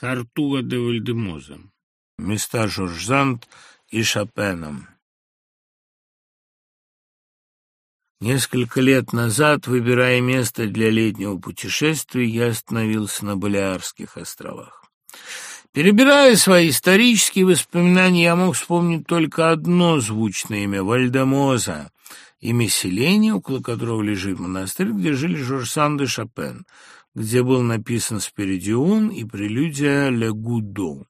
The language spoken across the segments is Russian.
Картуга де Вальдемоза. Места Жоржант и Шопеном. Несколько лет назад, выбирая место для летнего путешествия, я остановился на Балиарских островах. Перебирая свои исторические воспоминания, я мог вспомнить только одно звучное имя — Вальдемоза, имя селения, около которого лежит монастырь, где жили Жорж Санд и Шопен — где был написан «Спиридион» и прелюдия «Ле Гудо».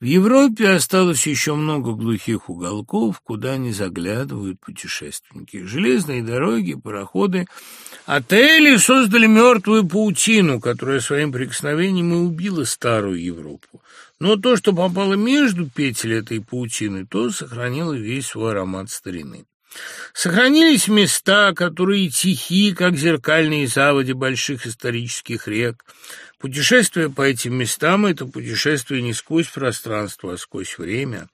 В Европе осталось еще много глухих уголков, куда не заглядывают путешественники. Железные дороги, пароходы, отели создали мертвую паутину, которая своим прикосновением и убила старую Европу. Но то, что попало между петель этой паутины, то сохранило весь свой аромат старины. Сохранились места, которые тихи, как зеркальные заводи больших исторических рек. Путешествие по этим местам – это путешествие не сквозь пространство, а сквозь время.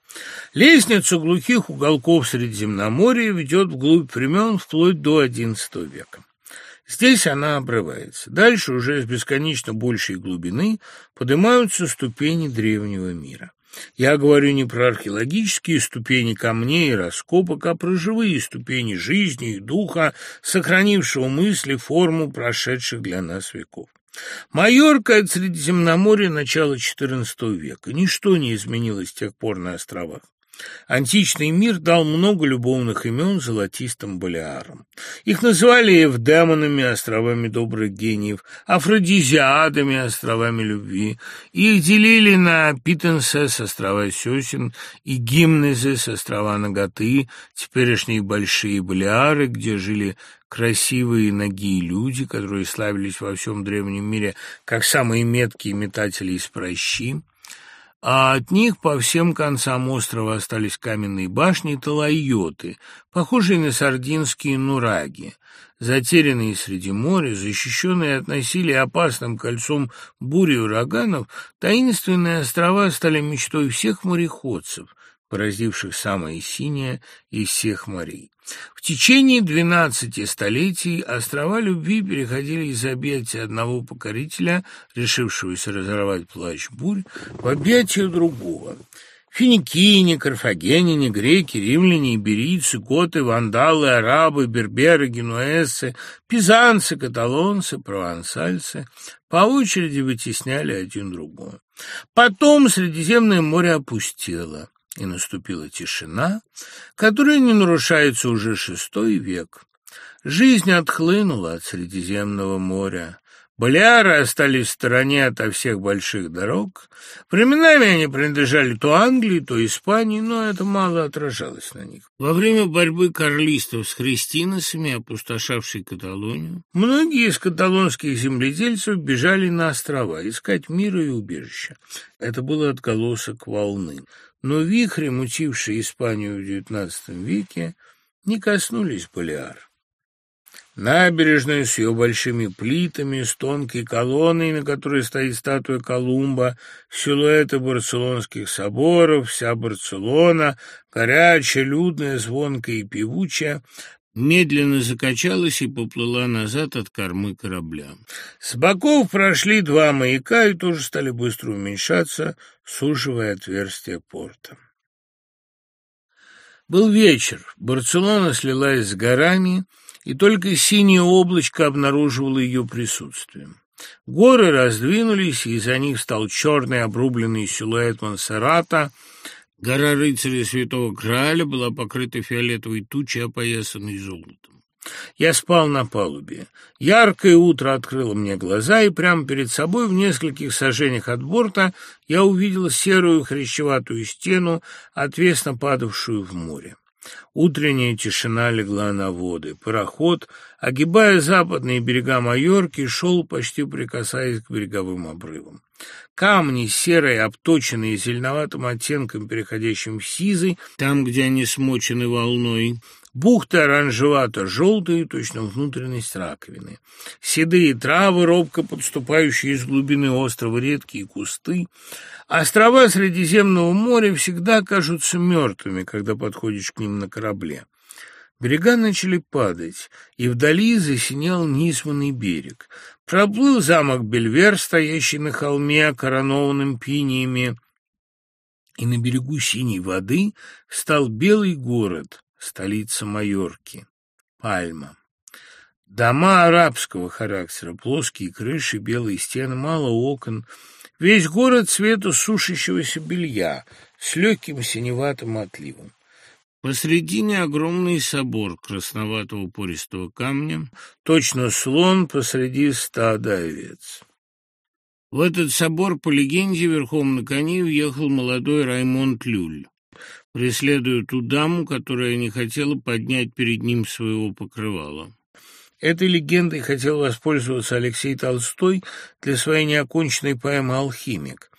Лестница глухих уголков Средиземноморья ведет вглубь времен вплоть до XI века. Здесь она обрывается. Дальше уже с бесконечно большей глубины поднимаются ступени древнего мира. Я говорю не про археологические ступени камней и раскопок, а про живые ступени жизни и духа, сохранившего мысли, форму прошедших для нас веков. Майорка – от Средиземноморья начала XIV века. Ничто не изменилось с тех пор на островах. Античный мир дал много любовных имен золотистым балиарам. Их называли Евдемонами, островами добрых гениев, афродизиадами, островами любви. Их делили на Питенсес, острова Сёсин, и Гимнезес, острова Наготы, теперешние большие балиары, где жили красивые ноги люди, которые славились во всем древнем мире как самые меткие метатели из прощи а от них по всем концам острова остались каменные башни талайоты, похожие на сардинские нураги. Затерянные среди моря, защищенные от насилия опасным кольцом бури ураганов, таинственные острова стали мечтой всех мореходцев, поразивших самое синее из всех морей. В течение двенадцати столетий острова любви переходили из объятия одного покорителя, решившегося разорвать плащ бурь, в объятия другого. Финикийне, карфагеняне, греки, римляне, иберийцы, готы, вандалы, арабы, берберы, генуэзцы, пизанцы, каталонцы, провансальцы по очереди вытесняли один другого. Потом Средиземное море опустело и наступила тишина, которая не нарушается уже шестой век. Жизнь отхлынула от Средиземного моря. Балиары остались в стороне ото всех больших дорог. Временами они принадлежали то Англии, то Испании, но это мало отражалось на них. Во время борьбы карлистов с христиносами, опустошавшей Каталонию, многие из каталонских земледельцев бежали на острова искать мира и убежища. Это было отголосок волны но вихри, мучившие Испанию в XIX веке, не коснулись Балиар. Набережная с ее большими плитами, с тонкой колонной, на которой стоит статуя Колумба, силуэты барселонских соборов, вся Барселона, горячая, людная, звонкая и певучая, медленно закачалась и поплыла назад от кормы корабля. С боков прошли два маяка и тоже стали быстро уменьшаться, суживая отверстие порта. Был вечер, Барселона слилась с горами, и только синее облачко обнаруживало ее присутствие. Горы раздвинулись, и за них стал черный обрубленный силуэт Монсеррата — Гора рыцаря Святого Грааля была покрыта фиолетовой тучей, опоясанной золотом. Я спал на палубе. Яркое утро открыло мне глаза, и прямо перед собой, в нескольких сажениях от борта, я увидел серую хрящеватую стену, отвесно падавшую в море. Утренняя тишина легла на воды. Пароход, огибая западные берега Майорки, шел, почти прикасаясь к береговым обрывам. Камни серые, обточенные зеленоватым оттенком, переходящим в сизый, там, где они смочены волной, Бухты оранжевато-желтые, точно внутренность раковины. Седые травы, робко подступающие из глубины острова редкие кусты. Острова Средиземного моря всегда кажутся мертвыми, когда подходишь к ним на корабле. Берега начали падать, и вдали засинел низменный берег. Проплыл замок Бельвер, стоящий на холме, коронованным пиниями, и на берегу синей воды стал белый город, столица Майорки, Пальма. Дома арабского характера, плоские крыши, белые стены, мало окон. Весь город цвета сушащегося белья с легким синеватым отливом. Посредине огромный собор красноватого пористого камня, точно слон посреди стада овец. В этот собор, по легенде, верхом на коне въехал молодой Раймонд Люль, преследуя ту даму, которая не хотела поднять перед ним своего покрывала. Этой легендой хотел воспользоваться Алексей Толстой для своей неоконченной поэмы «Алхимик».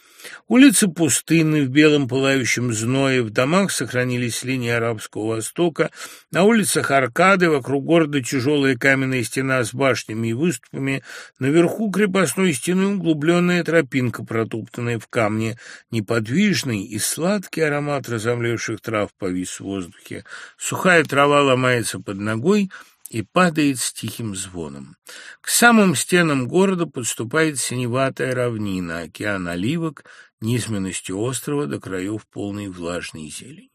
Улицы пустынны, в белом пылающем зное, в домах сохранились линии Арабского Востока, на улицах аркады, вокруг города тяжелая каменная стена с башнями и выступами, наверху крепостной стены углубленная тропинка, протоптанная в камне, неподвижный и сладкий аромат разомлевших трав повис в воздухе. Сухая трава ломается под ногой — и падает с тихим звоном. К самым стенам города подступает синеватая равнина, океан оливок, низменностью острова до краев полной влажной зелени.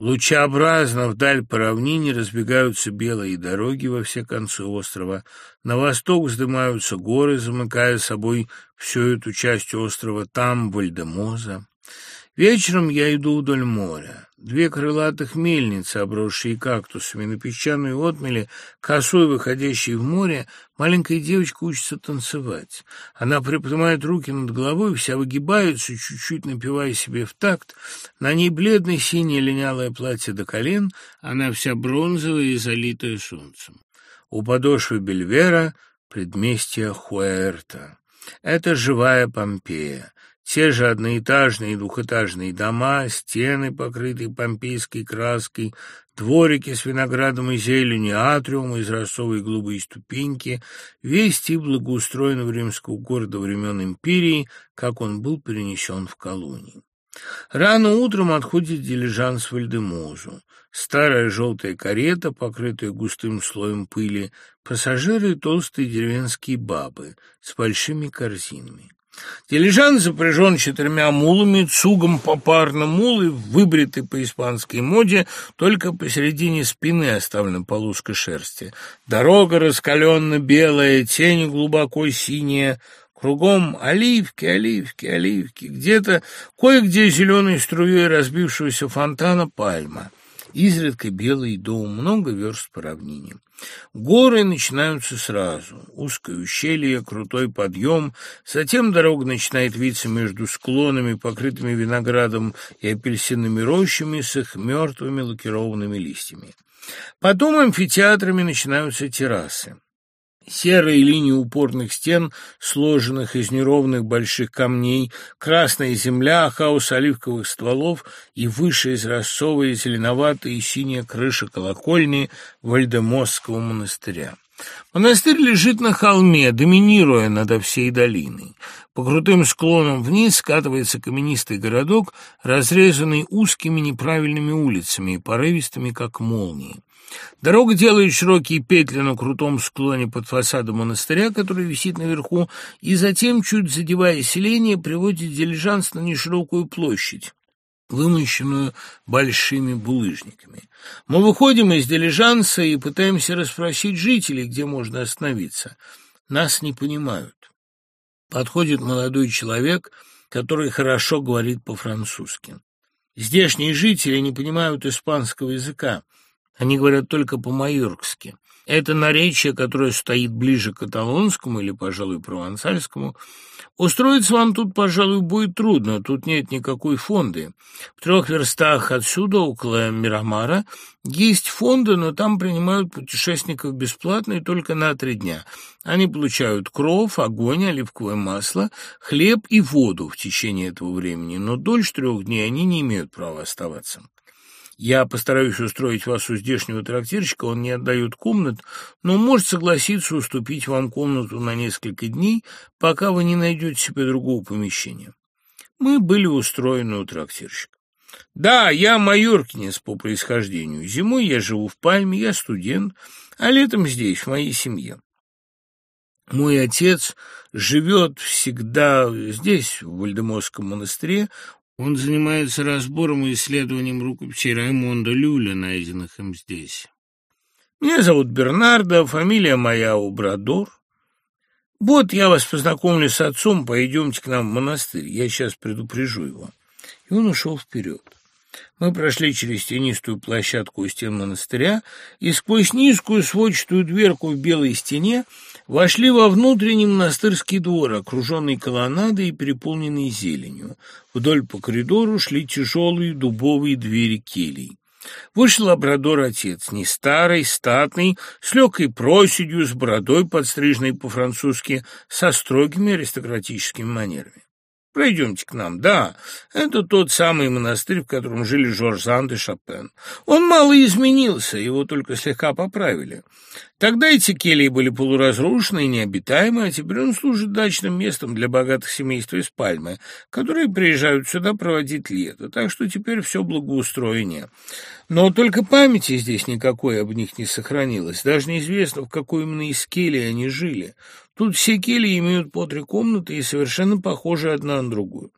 Лучеобразно вдаль по равнине разбегаются белые дороги во все концы острова. На восток вздымаются горы, замыкая собой всю эту часть острова. Там Вальдемоза. Вечером я иду вдоль моря. Две крылатых мельницы, обросшие кактусами, на песчаной отмеле, косой выходящей в море, маленькая девочка учится танцевать. Она приподнимает руки над головой, вся выгибается, чуть-чуть напивая себе в такт. На ней бледное синее линялое платье до колен, она вся бронзовая и залитая солнцем. У подошвы Бельвера предместье Хуэрта. Это живая Помпея. Те же одноэтажные и двухэтажные дома, стены, покрытые помпейской краской, дворики с виноградом и зеленью, атриумы из росовой голубые ступеньки, весь тип благоустроенного римского города времен империи, как он был перенесен в колонии. Рано утром отходит дилижанс Вальдемозу. Старая желтая карета, покрытая густым слоем пыли, пассажиры толстые деревенские бабы с большими корзинами. Дилижан запряжен четырьмя мулами, цугом попарно мулы, выбриты по испанской моде, только посередине спины оставлена полоска шерсти. Дорога раскаленно белая, тень глубоко синяя, Кругом оливки, оливки, оливки. Где-то, кое-где зеленой струей разбившегося фонтана пальма. Изредка белый дом, много верст по равнине. Горы начинаются сразу. Узкое ущелье, крутой подъем. Затем дорога начинает виться между склонами, покрытыми виноградом и апельсинными рощами с их мертвыми лакированными листьями. Потом амфитеатрами начинаются террасы. Серые линии упорных стен, сложенных из неровных больших камней, красная земля, хаос оливковых стволов и выше изразцовая зеленоватая и синяя крыша колокольни Вальдемосского монастыря. Монастырь лежит на холме, доминируя над всей долиной. По крутым склонам вниз скатывается каменистый городок, разрезанный узкими неправильными улицами и порывистыми, как молнии. Дорога делает широкие петли на крутом склоне под фасадом монастыря, который висит наверху, и затем, чуть задевая селение, приводит дилижанс на неширокую площадь вымощенную большими булыжниками. Мы выходим из дилижанса и пытаемся расспросить жителей, где можно остановиться. Нас не понимают. Подходит молодой человек, который хорошо говорит по-французски. Здешние жители не понимают испанского языка. Они говорят только по-майоркски. Это наречие, которое стоит ближе к каталонскому или, пожалуй, провансальскому. Устроиться вам тут, пожалуй, будет трудно, тут нет никакой фонды. В трех верстах отсюда, около Мирамара, есть фонды, но там принимают путешественников бесплатно и только на три дня. Они получают кров, огонь, оливковое масло, хлеб и воду в течение этого времени, но дольше трех дней они не имеют права оставаться. Я постараюсь устроить вас у здешнего трактирщика, он не отдает комнат, но может согласиться уступить вам комнату на несколько дней, пока вы не найдете себе другого помещения. Мы были устроены у трактирщика. Да, я майоркинец по происхождению. Зимой я живу в Пальме, я студент, а летом здесь, в моей семье. Мой отец живет всегда здесь, в Вальдеморском монастыре. Он занимается разбором и исследованием рукописей Раймонда Люля, найденных им здесь. Меня зовут Бернардо, фамилия моя Убрадор. Вот я вас познакомлю с отцом, пойдемте к нам в монастырь, я сейчас предупрежу его. И он ушел вперед. Мы прошли через тенистую площадку у стен монастыря и сквозь низкую сводчатую дверку в белой стене вошли во внутренний монастырский двор, окруженный колоннадой и переполненный зеленью. Вдоль по коридору шли тяжелые дубовые двери келий. Вышел лабрадор-отец, не старый, статный, с легкой проседью, с бородой, подстриженной по-французски, со строгими аристократическими манерами. Пройдемте к нам. Да, это тот самый монастырь, в котором жили Жорж Санд и Шопен. Он мало изменился, его только слегка поправили. Тогда эти кельи были полуразрушены и необитаемы, а теперь он служит дачным местом для богатых семейств из Пальмы, которые приезжают сюда проводить лето, так что теперь все благоустроение. Но только памяти здесь никакой об них не сохранилось, даже неизвестно, в какой именно из кельи они жили. Тут все кельи имеют по три комнаты и совершенно похожи одна на другую.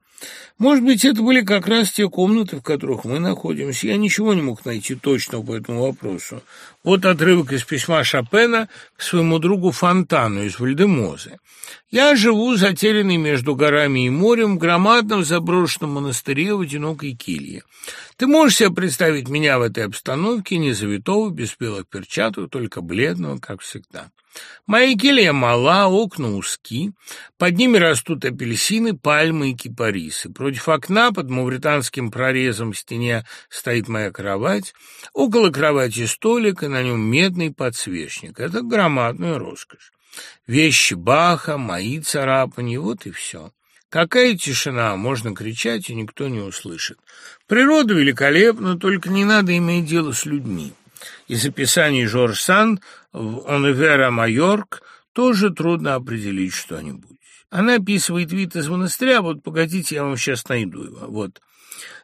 Может быть, это были как раз те комнаты, в которых мы находимся. Я ничего не мог найти точно по этому вопросу. Вот отрывок из письма Шопена к своему другу Фонтану из Вальдемозы. «Я живу затерянный между горами и морем в громадном заброшенном монастыре в одинокой келье. Ты можешь себе представить меня в этой обстановке, не завитого, без белых перчаток, только бледного, как всегда». Моя келья мала, окна узки, под ними растут апельсины, пальмы и кипарисы. Против окна под мавританским прорезом в стене стоит моя кровать. Около кровати столик, и на нем медный подсвечник. Это громадная роскошь. Вещи Баха, мои царапания, вот и все. Какая тишина, можно кричать, и никто не услышит. Природа великолепна, только не надо иметь дело с людьми. Из описаний Жорж Санд в «Оневера Майорк» тоже трудно определить что-нибудь. Она описывает вид из монастыря, вот погодите, я вам сейчас найду его. Вот.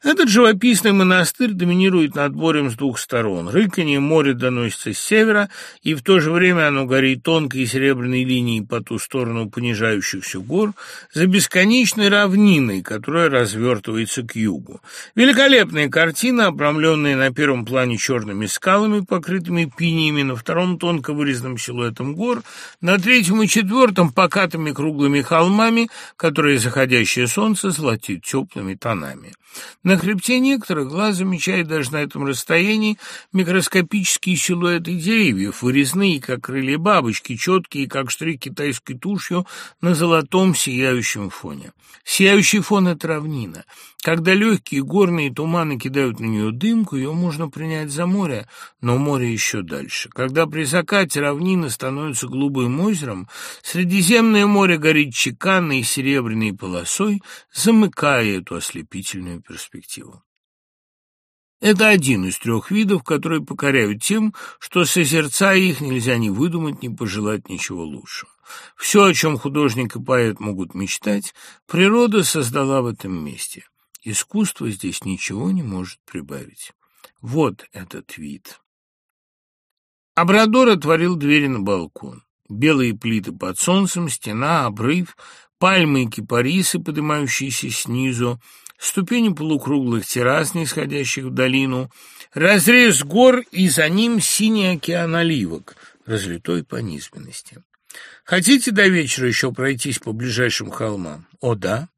Этот живописный монастырь доминирует над морем с двух сторон. Рыканье моря доносится с севера, и в то же время оно горит тонкой серебряной линией по ту сторону понижающихся гор за бесконечной равниной, которая развертывается к югу. Великолепная картина, обрамленная на первом плане черными скалами, покрытыми пиниями, на втором тонко вырезанным силуэтом гор, на третьем и четвертом покатыми круглыми холмами, которые заходящее солнце золотит теплыми тонами. На хребте некоторых глаз замечает даже на этом расстоянии микроскопические силуэты деревьев, вырезные, как крылья бабочки, четкие, как штрих китайской тушью на золотом сияющем фоне. Сияющий фон — это равнина. Когда легкие горные туманы кидают на нее дымку, ее можно принять за море, но море еще дальше. Когда при закате равнина становится голубым озером, Средиземное море горит чеканной серебряной полосой, замыкая эту ослепительную перспективу. Это один из трех видов, которые покоряют тем, что, созерцая их, нельзя ни выдумать, ни пожелать ничего лучшего. Все, о чем художник и поэт могут мечтать, природа создала в этом месте. Искусство здесь ничего не может прибавить. Вот этот вид. Абрадор отворил двери на балкон. Белые плиты под солнцем, стена, обрыв, пальмы и кипарисы, поднимающиеся снизу, ступени полукруглых террас, нисходящих в долину, разрез гор и за ним синий океан оливок, разлитой по низменности. Хотите до вечера еще пройтись по ближайшим холмам? О, да.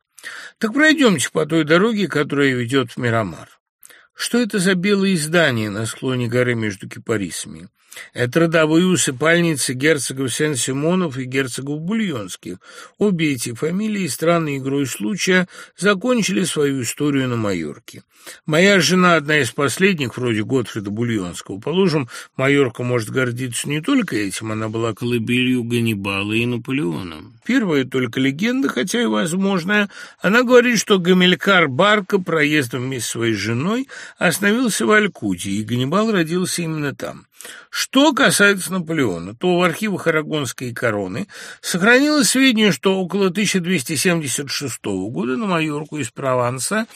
Так пройдемте по той дороге, которая ведет в Мирамар. Что это за белые здания на склоне горы между кипарисами? Это родовые усыпальницы герцогов Сен-Симонов и герцогов Бульонских. Обе эти фамилии, странной игрой случая, закончили свою историю на Майорке. Моя жена одна из последних, вроде Готфрида Бульонского. Положим, Майорка может гордиться не только этим, она была колыбелью Ганнибала и Наполеона. Первая только легенда, хотя и возможная. Она говорит, что Гамилькар Барка проездом вместе с своей женой остановился в Алькуте, и Ганнибал родился именно там. Что касается Наполеона, то в архивах Арагонской короны сохранилось сведения, что около 1276 года на Майорку из Прованса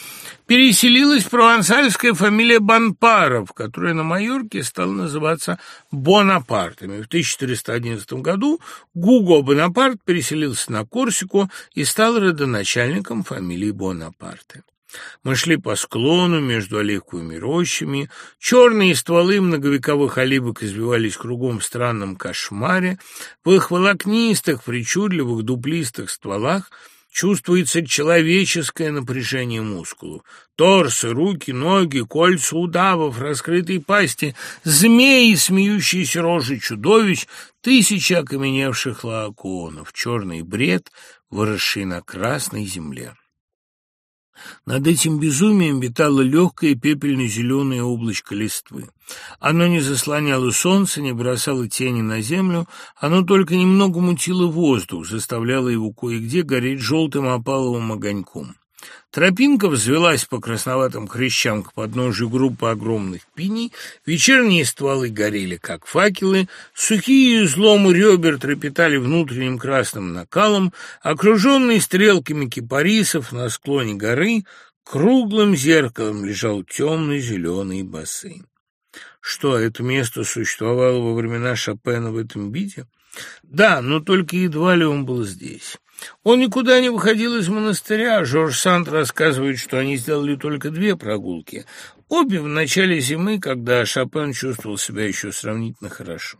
переселилась провансальская фамилия Бонпаров, которая на Майорке стала называться Бонапартами. В 1411 году Гуго Бонапарт переселился на Корсику и стал родоначальником фамилии Бонапарты. Мы шли по склону между оливковыми рощами, черные стволы многовековых оливок извивались кругом в странном кошмаре, в их волокнистых, причудливых, дуплистых стволах чувствуется человеческое напряжение мускулов. Торсы, руки, ноги, кольца удавов, раскрытые пасти, змеи, смеющиеся рожи чудовищ, тысячи окаменевших лаоконов, черный бред, выросший на красной земле. Над этим безумием витало легкое пепельно-зеленое облачко листвы. Оно не заслоняло солнце, не бросало тени на землю, оно только немного мутило воздух, заставляло его кое-где гореть желтым опаловым огоньком. Тропинка взвелась по красноватым хрящам к подножию группы огромных пиней, вечерние стволы горели, как факелы, сухие изломы ребер трепетали внутренним красным накалом, окруженный стрелками кипарисов на склоне горы, круглым зеркалом лежал темный зеленый бассейн. Что, это место существовало во времена Шопена в этом виде? Да, но только едва ли он был здесь. Он никуда не выходил из монастыря. Жорж Санд рассказывает, что они сделали только две прогулки. Обе в начале зимы, когда Шопен чувствовал себя еще сравнительно хорошо.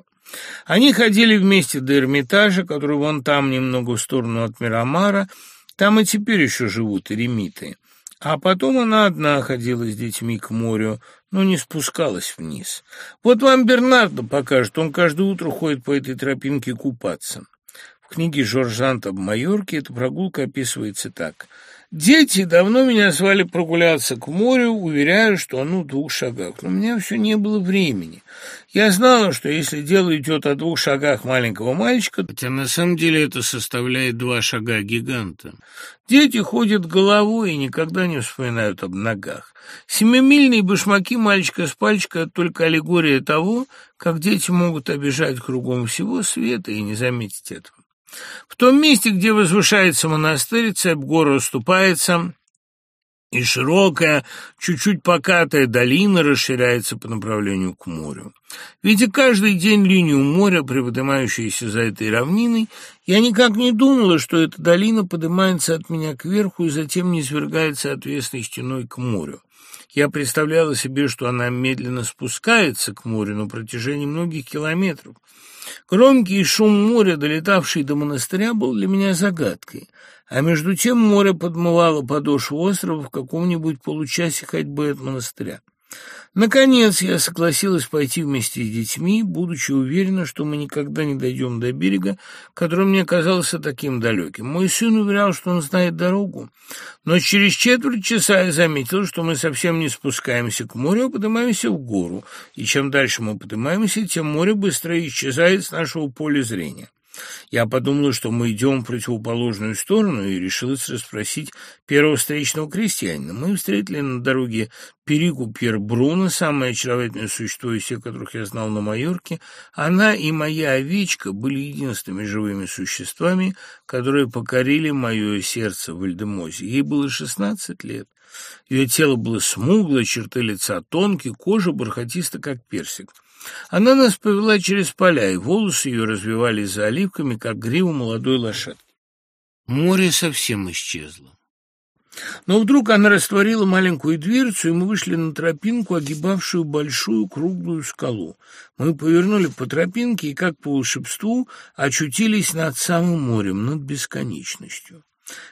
Они ходили вместе до Эрмитажа, который вон там, немного в сторону от Мирамара. Там и теперь еще живут эремиты. А потом она одна ходила с детьми к морю, но не спускалась вниз. Вот вам Бернардо покажет, он каждое утро ходит по этой тропинке купаться. В книге Жоржанта об Майорке эта прогулка описывается так. «Дети давно меня звали прогуляться к морю, уверяю, что оно в двух шагах, но у меня все не было времени. Я знала, что если дело идет о двух шагах маленького мальчика, хотя на самом деле это составляет два шага гиганта, дети ходят головой и никогда не вспоминают об ногах. Семимильные башмаки мальчика с пальчика – только аллегория того, как дети могут обижать кругом всего света и не заметить этого. В том месте, где возвышается монастырь, цепь горы уступается, и широкая, чуть-чуть покатая долина расширяется по направлению к морю. Видя каждый день линию моря, приподнимающуюся за этой равниной, я никак не думала, что эта долина поднимается от меня кверху и затем низвергается отвесной стеной к морю. Я представляла себе, что она медленно спускается к морю на протяжении многих километров. Громкий шум моря, долетавший до монастыря, был для меня загадкой, а между тем море подмывало подошву острова в каком-нибудь получасе ходьбы от монастыря. Наконец я согласилась пойти вместе с детьми, будучи уверена, что мы никогда не дойдем до берега, который мне казался таким далеким. Мой сын уверял, что он знает дорогу, но через четверть часа я заметил, что мы совсем не спускаемся к морю, а поднимаемся в гору, и чем дальше мы поднимаемся, тем море быстрее исчезает с нашего поля зрения. Я подумала, что мы идем в противоположную сторону, и решилась расспросить первого встречного крестьянина. Мы встретили на дороге Перику Пьер Бруно, самое очаровательное существо из всех, которых я знал на Майорке. Она и моя овечка были единственными живыми существами, которые покорили мое сердце в Вальдемозе. Ей было шестнадцать лет. Ее тело было смуглое, черты лица тонкие, кожа бархатиста, как персик. Она нас повела через поля, и волосы ее развивались за оливками, как грива молодой лошадки. Море совсем исчезло. Но вдруг она растворила маленькую дверцу, и мы вышли на тропинку, огибавшую большую круглую скалу. Мы повернули по тропинке и, как по волшебству, очутились над самым морем, над бесконечностью.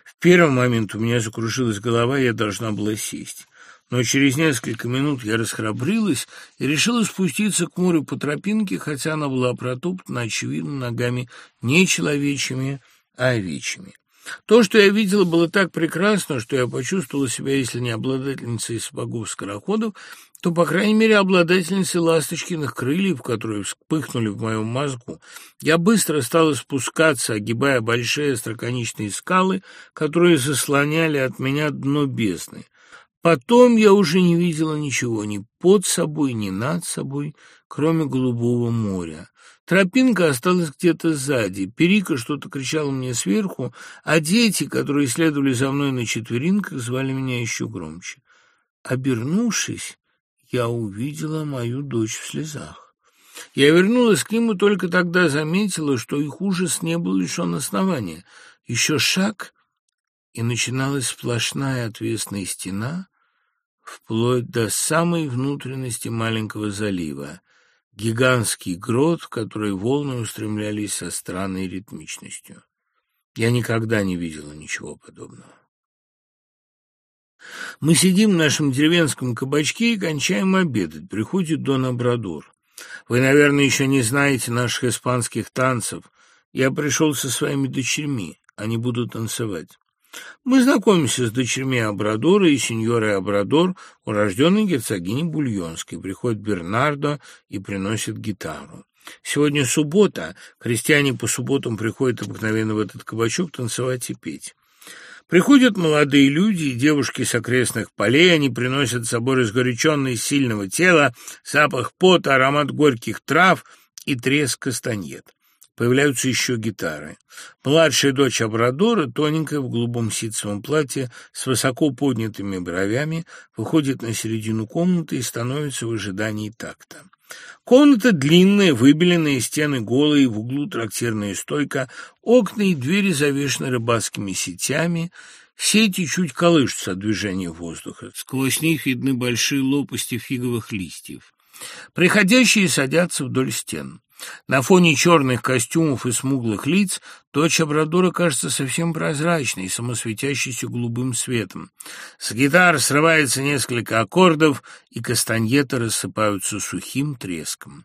В первый момент у меня закружилась голова, я должна была сесть но через несколько минут я расхрабрилась и решила спуститься к морю по тропинке, хотя она была протоптана, очевидно, ногами не человечьими, а овечьими. То, что я видела, было так прекрасно, что я почувствовала себя, если не обладательницей сапогов-скороходов, то, по крайней мере, обладательницей ласточкиных крыльев, которые вспыхнули в моем мозгу. Я быстро стала спускаться, огибая большие остроконечные скалы, которые заслоняли от меня дно бездны. Потом я уже не видела ничего ни под собой, ни над собой, кроме голубого моря. Тропинка осталась где-то сзади, Перика что-то кричала мне сверху, а дети, которые следовали за мной на четверинках, звали меня еще громче. Обернувшись, я увидела мою дочь в слезах. Я вернулась к ним и только тогда заметила, что их ужас не был лишен основания. Еще шаг, и начиналась сплошная отвесная стена, вплоть до самой внутренности маленького залива, гигантский грот, в который волны устремлялись со странной ритмичностью. Я никогда не видела ничего подобного. Мы сидим в нашем деревенском кабачке и кончаем обедать. Приходит Дон Абрадор. Вы, наверное, еще не знаете наших испанских танцев. Я пришел со своими дочерьми. Они будут танцевать. Мы знакомимся с дочерьми Абрадора и сеньорой Абрадор, урожденной герцогиней Бульонской. Приходит Бернардо и приносит гитару. Сегодня суббота. Крестьяне по субботам приходят обыкновенно в этот кабачок танцевать и петь. Приходят молодые люди и девушки с окрестных полей, они приносят с собой разгоряченное сильного тела, запах пота, аромат горьких трав и треск кастаньет. Появляются еще гитары. Младшая дочь Абрадора, тоненькая, в голубом ситцевом платье, с высоко поднятыми бровями, выходит на середину комнаты и становится в ожидании такта. Комната длинная, выбеленные стены голые, в углу трактирная стойка, окна и двери завешены рыбацкими сетями, сети чуть колышутся от движения воздуха. Сквозь них видны большие лопасти фиговых листьев. Приходящие садятся вдоль стен. На фоне черных костюмов и смуглых лиц дочь Абрадора кажется совсем прозрачной, самосветящейся голубым светом. С гитар срывается несколько аккордов, и кастаньеты рассыпаются сухим треском.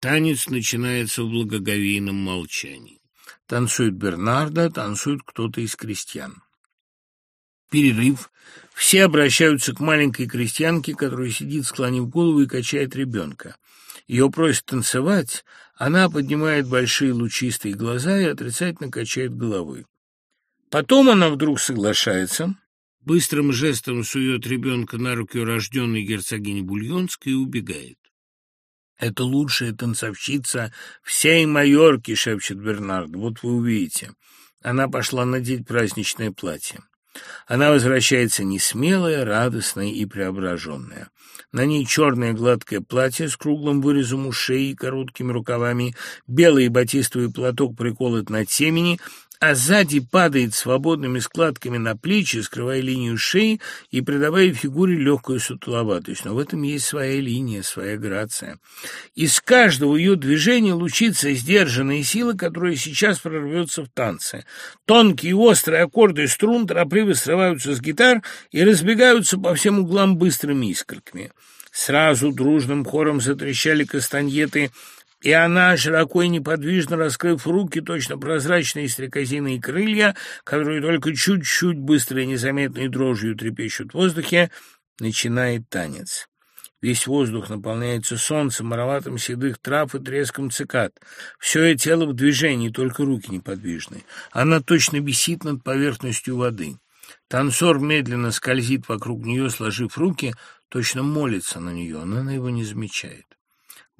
Танец начинается в благоговейном молчании. Танцует Бернардо, танцует кто-то из крестьян. Перерыв. Все обращаются к маленькой крестьянке, которая сидит, склонив голову и качает ребенка. Ее просят танцевать, она поднимает большие лучистые глаза и отрицательно качает головой. Потом она вдруг соглашается, быстрым жестом сует ребенка на руки урожденной герцогини Бульонской и убегает. «Это лучшая танцовщица всей Майорки», — шепчет Бернард. «Вот вы увидите». Она пошла надеть праздничное платье. Она возвращается несмелая, радостная и преображенная. На ней черное гладкое платье с круглым вырезом ушей и короткими рукавами, белый батистовый платок приколот на темени, а сзади падает свободными складками на плечи, скрывая линию шеи и придавая фигуре легкую сутуловатость. Но в этом есть своя линия, своя грация. Из каждого ее движения лучится сдержанная сила, которая сейчас прорвется в танце. Тонкие острые аккорды струн торопливо срываются с гитар и разбегаются по всем углам быстрыми искорками. Сразу дружным хором затрещали кастаньеты и она, широко и неподвижно раскрыв руки, точно прозрачные стрекозиные крылья, которые только чуть-чуть быстро и незаметной дрожью трепещут в воздухе, начинает танец. Весь воздух наполняется солнцем, ароматом седых трав и треском цикад. Все ее тело в движении, только руки неподвижны. Она точно висит над поверхностью воды. Танцор медленно скользит вокруг нее, сложив руки, точно молится на нее, но она его не замечает.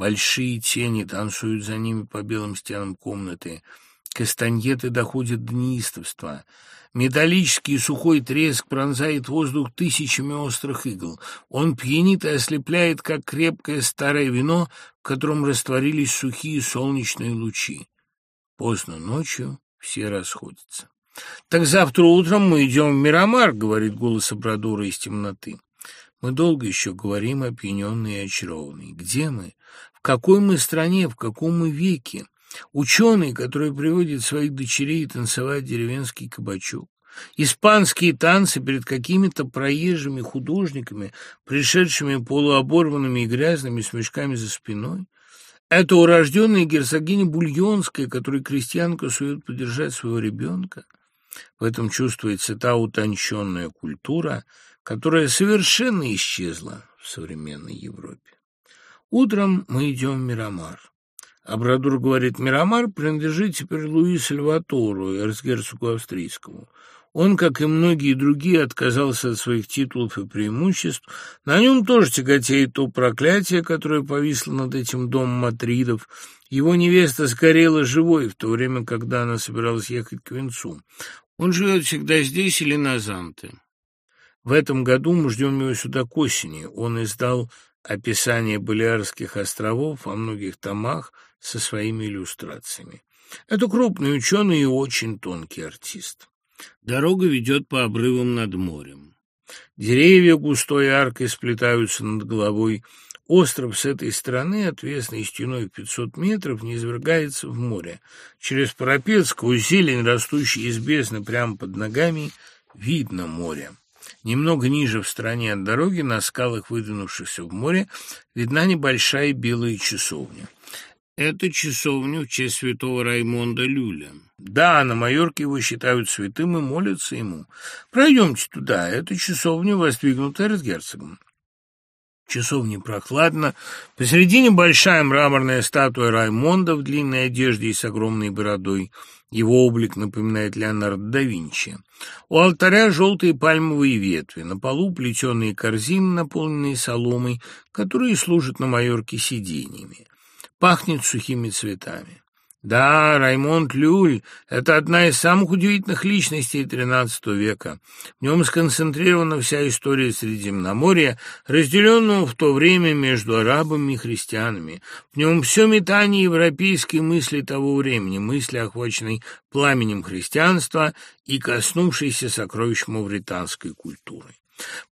Большие тени танцуют за ними по белым стенам комнаты. Кастаньеты доходят до неистовства. Металлический сухой треск пронзает воздух тысячами острых игл. Он пьянит и ослепляет, как крепкое старое вино, в котором растворились сухие солнечные лучи. Поздно ночью все расходятся. «Так завтра утром мы идем в Мирамар», — говорит голос Абрадора из темноты. Мы долго еще говорим, опьяненные и очарованные. Где мы? Какой мы стране? В каком мы веке? Ученый, который приводит своих дочерей танцевать деревенский кабачок. Испанские танцы перед какими-то проезжими художниками, пришедшими полуоборванными и грязными с мешками за спиной. Это урожденная герцогиня Бульонская, которой крестьянка сует поддержать своего ребенка. В этом чувствуется та утонченная культура, которая совершенно исчезла в современной Европе. Утром мы идем в Мирамар. Абрадур говорит, Мирамар принадлежит теперь Луи Сальватору, эрцгерцогу австрийскому. Он, как и многие другие, отказался от своих титулов и преимуществ. На нем тоже тяготеет то проклятие, которое повисло над этим домом Матридов. Его невеста сгорела живой в то время, когда она собиралась ехать к венцу. Он живет всегда здесь или на Занте. В этом году мы ждем его сюда к осени. Он издал описание Балиарских островов во многих томах со своими иллюстрациями. Это крупный ученый и очень тонкий артист. Дорога ведет по обрывам над морем. Деревья густой аркой сплетаются над головой. Остров с этой стороны, отвесной стеной в 500 метров, не извергается в море. Через парапет, зелень, растущий из бездны прямо под ногами, видно море. Немного ниже в стороне от дороги, на скалах, выдвинувшихся в море, видна небольшая белая часовня. Это часовня в честь святого Раймонда Люля. Да, на Майорке его считают святым и молятся ему. Пройдемте туда, эта часовня воздвигнута эрцгерцогом. Часовне прохладно. Посередине большая мраморная статуя Раймонда в длинной одежде и с огромной бородой. Его облик напоминает Леонардо да Винчи. У алтаря желтые пальмовые ветви, на полу плетеные корзины, наполненные соломой, которые служат на Майорке сиденьями пахнет сухими цветами. Да, Раймонд Люль — это одна из самых удивительных личностей XIII века. В нем сконцентрирована вся история Средиземноморья, разделенного в то время между арабами и христианами. В нем все метание европейской мысли того времени, мысли, охваченной пламенем христианства и коснувшейся сокровищ мавританской культуры.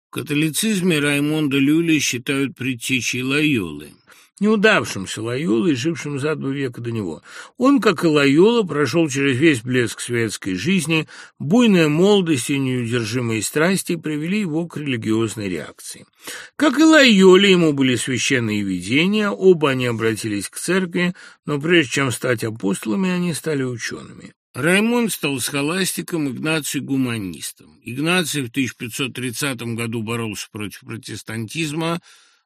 В католицизме Раймонда Люля считают предтечей Лайолы неудавшимся Лайолой, жившим за два века до него. Он, как и Лайола, прошел через весь блеск светской жизни, буйная молодость и неудержимые страсти привели его к религиозной реакции. Как и Лайоле, ему были священные видения, оба они обратились к церкви, но прежде чем стать апостолами, они стали учеными. Раймонд стал схоластиком, Игнаций – гуманистом. Игнаций в 1530 году боролся против протестантизма,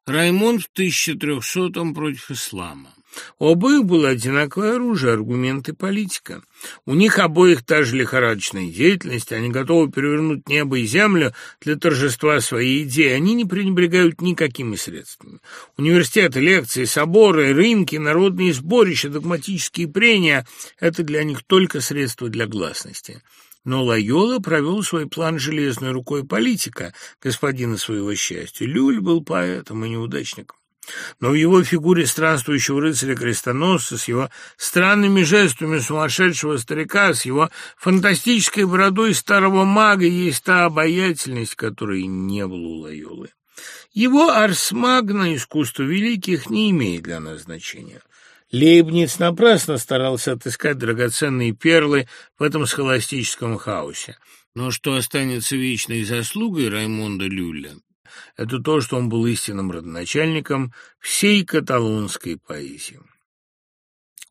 Раймонд в 1300-м против ислама. У обоих было одинаковое оружие, аргументы политика. У них обоих та же лихорадочная деятельность, они готовы перевернуть небо и землю для торжества своей идеи, они не пренебрегают никакими средствами. Университеты, лекции, соборы, рынки, народные сборища, догматические прения – это для них только средства для гласности. Но Лайола провел свой план железной рукой политика, господина своего счастья. Люль был поэтом и неудачником. Но в его фигуре странствующего рыцаря-крестоносца, с его странными жестами сумасшедшего старика, с его фантастической бородой старого мага есть та обаятельность, которой не было у Лайолы. Его арс магна, искусство великих, не имеет для нас значения. Лейбниц напрасно старался отыскать драгоценные перлы в этом схоластическом хаосе. Но что останется вечной заслугой Раймонда Люля, это то, что он был истинным родоначальником всей каталонской поэзии.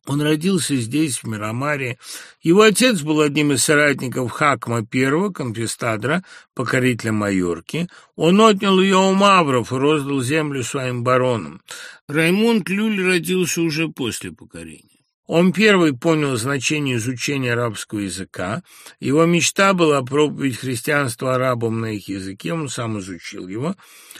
Он родился здесь, в Мирамаре. Его отец был одним из соратников Хакма I, конфистадра, покорителя Майорки. Он отнял ее у мавров и роздал землю своим баронам. Раймонд Люль родился уже после покорения. Он первый понял значение изучения арабского языка. Его мечта была проповедь христианства арабам на их языке, он сам изучил его.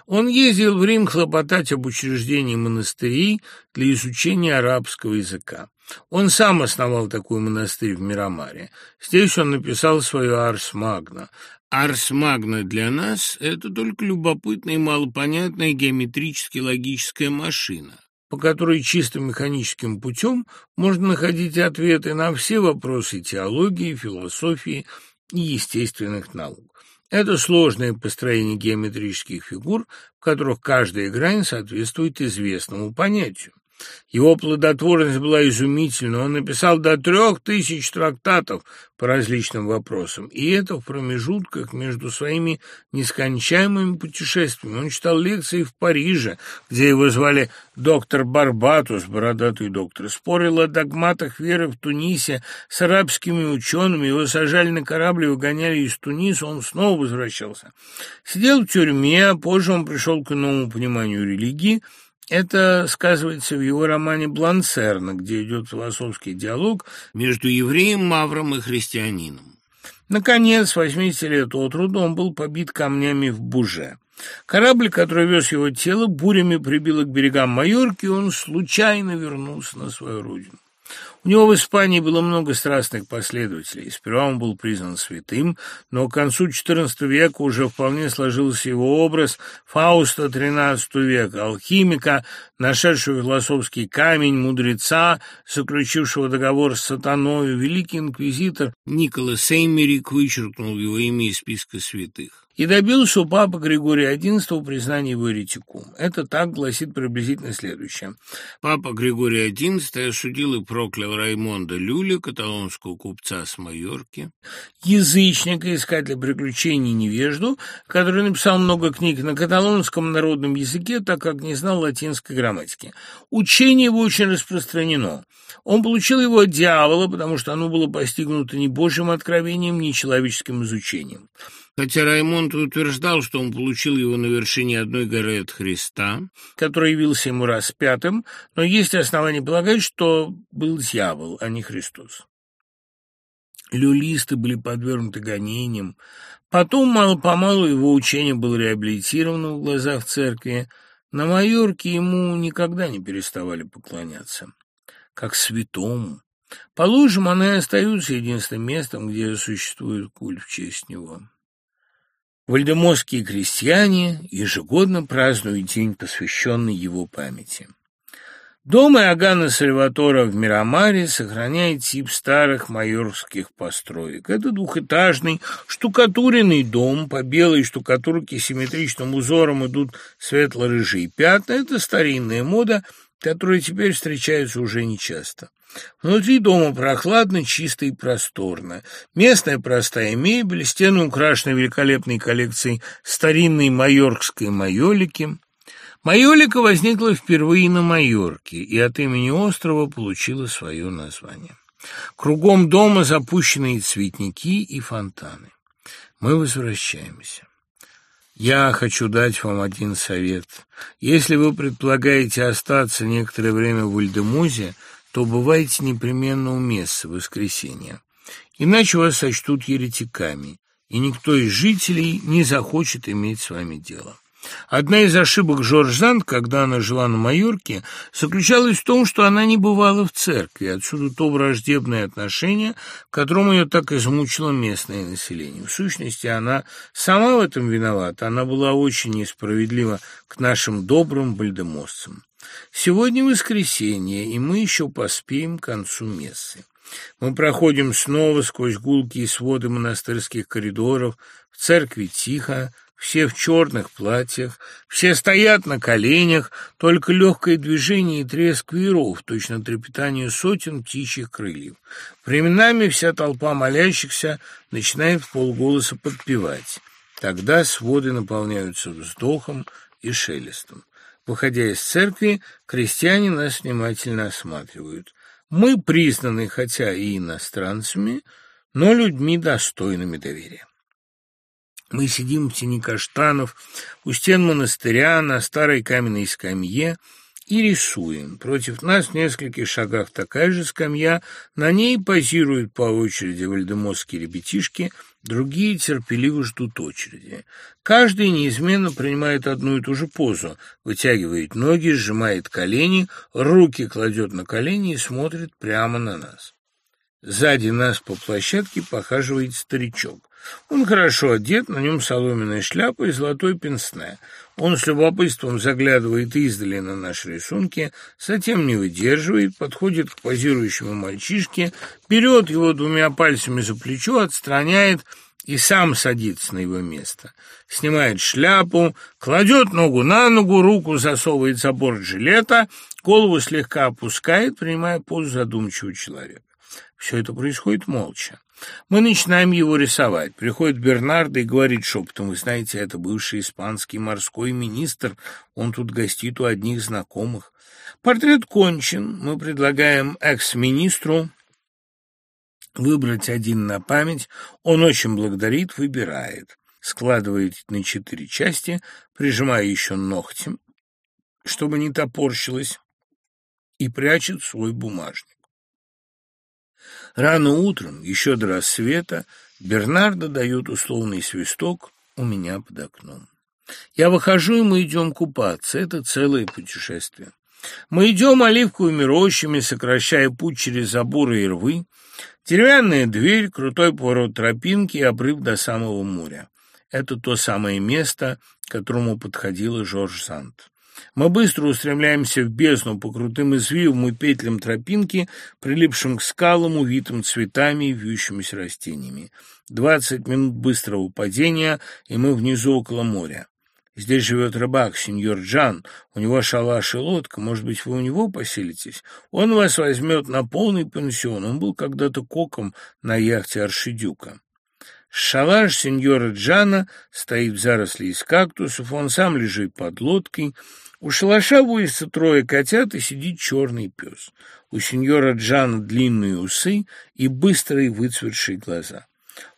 Он ездил в Рим хлопотать об учреждении монастырей для изучения арабского языка. Он сам основал такой монастырь в Мирамаре. Здесь он написал свою «Арс Магна». «Арс Магна» для нас – это только любопытная и малопонятная геометрически-логическая машина по которой чисто механическим путем можно находить ответы на все вопросы теологии, философии и естественных наук. Это сложное построение геометрических фигур, в которых каждая грань соответствует известному понятию. Его плодотворность была изумительна. Он написал до трех тысяч трактатов по различным вопросам, и это в промежутках между своими нескончаемыми путешествиями. Он читал лекции в Париже, где его звали доктор Барбатус, бородатый доктор, спорил о догматах веры в Тунисе с арабскими учеными, его сажали на корабль и выгоняли из Туниса, он снова возвращался. Сидел в тюрьме, а позже он пришел к новому пониманию религии – это сказывается в его романе «Бланцерна», где идет философский диалог между евреем Мавром и христианином. Наконец, 80 лет от роду он был побит камнями в Буже. Корабль, который вез его тело, бурями прибило к берегам Майорки, и он случайно вернулся на свою родину. У него в Испании было много страстных последователей. Сперва он был признан святым, но к концу XIV века уже вполне сложился его образ Фауста XIII века, алхимика, нашедшего философский камень, мудреца, заключившего договор с сатаной. Великий инквизитор Николас Эймерик вычеркнул его имя из списка святых и добился у папы Григория XI признания его еретикум. Это так гласит приблизительно следующее. Папа Григорий XI осудил и проклял Раймонда Люля, каталонского купца с Майорки. Язычника, искателя приключений невежду, который написал много книг на каталонском народном языке, так как не знал латинской грамматики. Учение его очень распространено. Он получил его от дьявола, потому что оно было постигнуто не Божьим откровением, ни человеческим изучением. Хотя Раймонд утверждал, что он получил его на вершине одной горы от Христа, который явился ему распятым, но есть основания полагать, что был дьявол, а не Христос. Люлисты были подвергнуты гонениям. Потом, мало-помалу, его учение было реабилитировано в глазах церкви. На Майорке ему никогда не переставали поклоняться, как святому. Положим, она и остается единственным местом, где существует культ в честь него. Вальдеморские крестьяне ежегодно празднуют день, посвященный его памяти. Дом Иоганна Сальватора в Мирамаре сохраняет тип старых майорских построек. Это двухэтажный штукатуренный дом, по белой штукатурке симметричным узором идут светло-рыжие пятна. Это старинная мода, которая теперь встречается уже нечасто. Внутри дома прохладно, чисто и просторно. Местная простая мебель, стены украшены великолепной коллекцией старинной майоркской майолики. Майолика возникла впервые на Майорке и от имени острова получила свое название. Кругом дома запущенные цветники и фонтаны. Мы возвращаемся. Я хочу дать вам один совет. Если вы предполагаете остаться некоторое время в Ульдемузе, то бывайте непременно у мессы в воскресенье. Иначе вас сочтут еретиками, и никто из жителей не захочет иметь с вами дело. Одна из ошибок Жорж Занд, когда она жила на Майорке, заключалась в том, что она не бывала в церкви, отсюда то враждебное отношение, которому ее так измучило местное население. В сущности, она сама в этом виновата, она была очень несправедлива к нашим добрым бальдемосцам. Сегодня воскресенье, и мы еще поспеем к концу мессы. Мы проходим снова сквозь гулкие своды монастырских коридоров, в церкви тихо, все в черных платьях, все стоят на коленях, только легкое движение и треск вееров, точно трепетание сотен птичьих крыльев. Временами вся толпа молящихся начинает в полголоса подпевать. Тогда своды наполняются вздохом и шелестом. Выходя из церкви, крестьяне нас внимательно осматривают. Мы признаны, хотя и иностранцами, но людьми достойными доверия. Мы сидим в тени каштанов, у стен монастыря, на старой каменной скамье и рисуем. Против нас в нескольких шагах такая же скамья, на ней позируют по очереди вальдемосские ребятишки – Другие терпеливо ждут очереди. Каждый неизменно принимает одну и ту же позу, вытягивает ноги, сжимает колени, руки кладет на колени и смотрит прямо на нас. Сзади нас по площадке похаживает старичок. Он хорошо одет, на нем соломенная шляпа и золотой пенсне. Он с любопытством заглядывает издали на наши рисунки, затем не выдерживает, подходит к позирующему мальчишке, берет его двумя пальцами за плечо, отстраняет и сам садится на его место. Снимает шляпу, кладет ногу на ногу, руку засовывает за борт жилета, голову слегка опускает, принимая позу задумчивого человека. Все это происходит молча. Мы начинаем его рисовать. Приходит Бернардо и говорит шепотом, вы знаете, это бывший испанский морской министр, он тут гостит у одних знакомых. Портрет кончен, мы предлагаем экс-министру выбрать один на память, он очень благодарит, выбирает, складывает на четыре части, прижимая еще ногтем, чтобы не топорщилось, и прячет свой бумажник. Рано утром, еще до рассвета, Бернардо дает условный свисток у меня под окном. Я выхожу, и мы идем купаться. Это целое путешествие. Мы идем оливковыми рощами, сокращая путь через заборы и рвы. Деревянная дверь, крутой поворот тропинки и обрыв до самого моря. Это то самое место, к которому подходила Жорж Санд. Мы быстро устремляемся в бездну по крутым извивам и петлям тропинки, прилипшим к скалам, увитым цветами и вьющимися растениями. Двадцать минут быстрого падения, и мы внизу около моря. Здесь живет рыбак, сеньор Джан. У него шалаш и лодка. Может быть, вы у него поселитесь? Он вас возьмет на полный пансион. Он был когда-то коком на яхте Аршидюка. Шалаш сеньора Джана стоит в заросли из кактусов. Он сам лежит под лодкой. У шалаша водится трое котят и сидит черный пес. У сеньора Джана длинные усы и быстрые выцветшие глаза.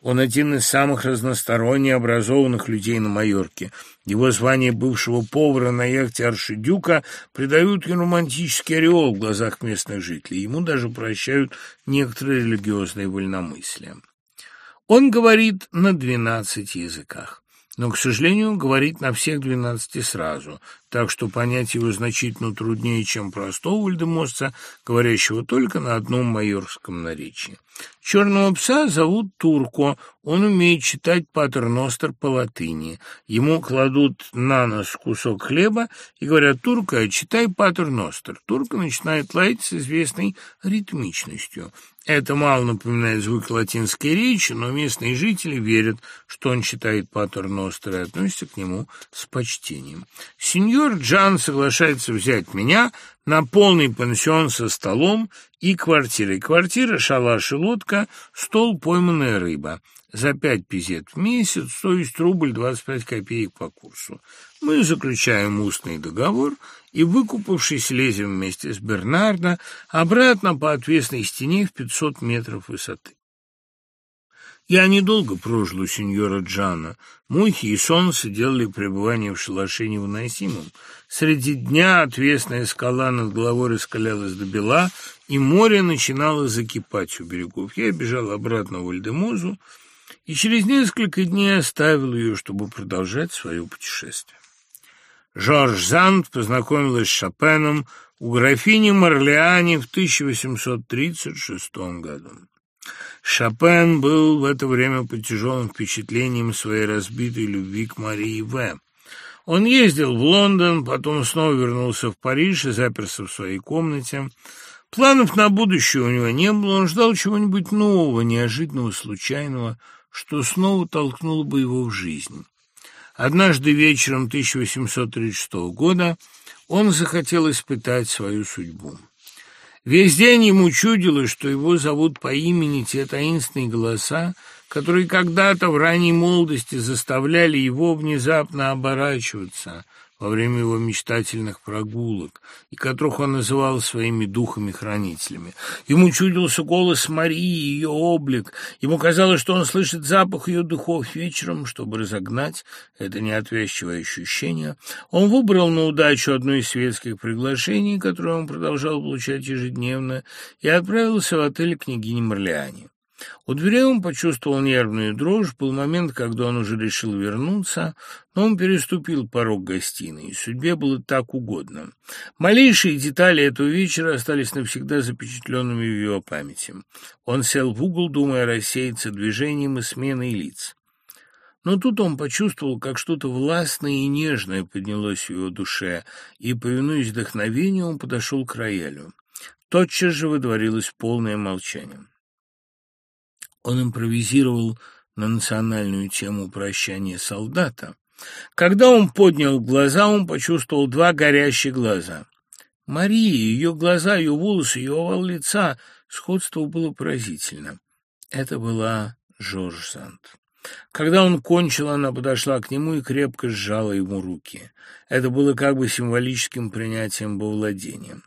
Он один из самых разносторонне образованных людей на Майорке. Его звание бывшего повара на яхте Аршидюка придают ему романтический ореол в глазах местных жителей. Ему даже прощают некоторые религиозные вольномыслия. Он говорит на двенадцати языках но, к сожалению, говорит на всех двенадцати сразу, так что понять его значительно труднее, чем простого вальдемосца, говорящего только на одном майорском наречии. Черного пса зовут Турко, он умеет читать патерностер по латыни. Ему кладут на нос кусок хлеба и говорят «Турка, читай патерностер». Турка начинает лаять с известной ритмичностью. Это мало напоминает звуки латинской речи, но местные жители верят, что он читает Патер Ностер и относятся к нему с почтением. Сеньор Джан соглашается взять меня на полный пансион со столом и квартирой. Квартира, шалаш и лодка, стол, пойманная рыба. За пять пизет в месяц, то есть рубль двадцать пять копеек по курсу. Мы заключаем устный договор и, выкупавшись, лезем вместе с Бернардо обратно по отвесной стене в пятьсот метров высоты. Я недолго прожил у сеньора Джана. Мухи и солнце делали пребывание в шалаше невыносимым. Среди дня отвесная скала над головой раскалялась до бела, и море начинало закипать у берегов. Я бежал обратно в Альдемозу и через несколько дней оставил ее, чтобы продолжать свое путешествие. Жорж Занд познакомилась с Шопеном у графини Марлиани в 1836 году. Шопен был в это время под тяжелым впечатлением своей разбитой любви к Марии В. Он ездил в Лондон, потом снова вернулся в Париж и заперся в своей комнате. Планов на будущее у него не было, он ждал чего-нибудь нового, неожиданного, случайного, что снова толкнуло бы его в жизнь. Однажды вечером 1836 года он захотел испытать свою судьбу. Весь день ему чудилось, что его зовут по имени те таинственные голоса, которые когда-то в ранней молодости заставляли его внезапно оборачиваться, во время его мечтательных прогулок, и которых он называл своими духами-хранителями. Ему чудился голос Марии, ее облик. Ему казалось, что он слышит запах ее духов вечером, чтобы разогнать это неотвязчивое ощущение. Он выбрал на удачу одно из светских приглашений, которое он продолжал получать ежедневно, и отправился в отель княгини Марлиани. У дверей он почувствовал нервную дрожь. Был момент, когда он уже решил вернуться, но он переступил порог гостиной. Судьбе было так угодно. Малейшие детали этого вечера остались навсегда запечатленными в его памяти. Он сел в угол, думая рассеяться движением и сменой лиц. Но тут он почувствовал, как что-то властное и нежное поднялось в его душе, и, повинуясь вдохновению, он подошел к роялю. Тотчас же выдворилось полное молчание. Он импровизировал на национальную тему прощания солдата. Когда он поднял глаза, он почувствовал два горящие глаза. Мария, ее глаза, ее волосы, ее овал лица, сходство было поразительно. Это была Жорж Санд. Когда он кончил, она подошла к нему и крепко сжала ему руки. Это было как бы символическим принятием во владения